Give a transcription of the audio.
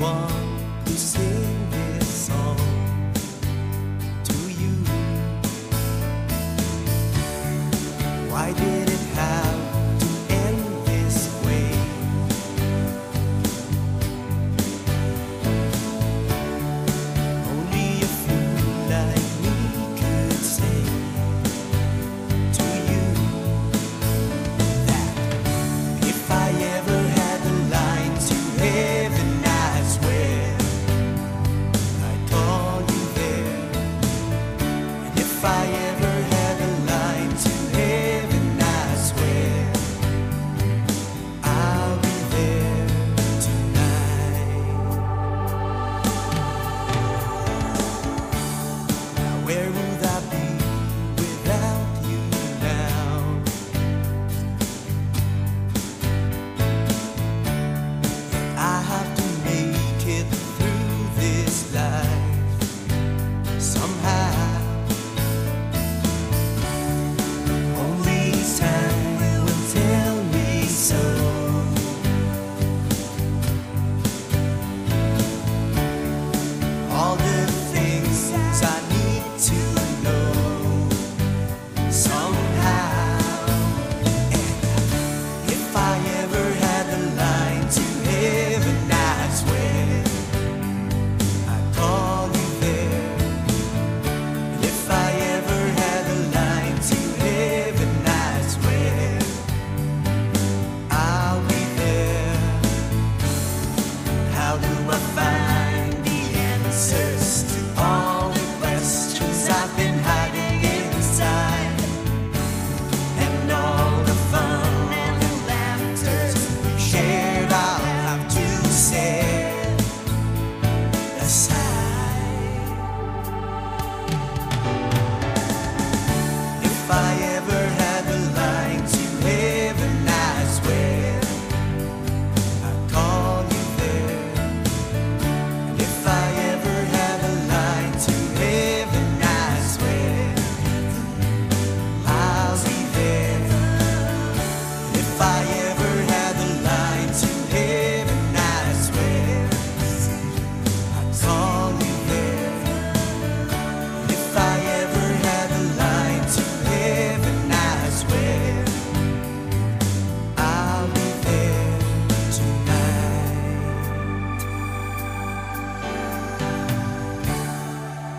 one. fire.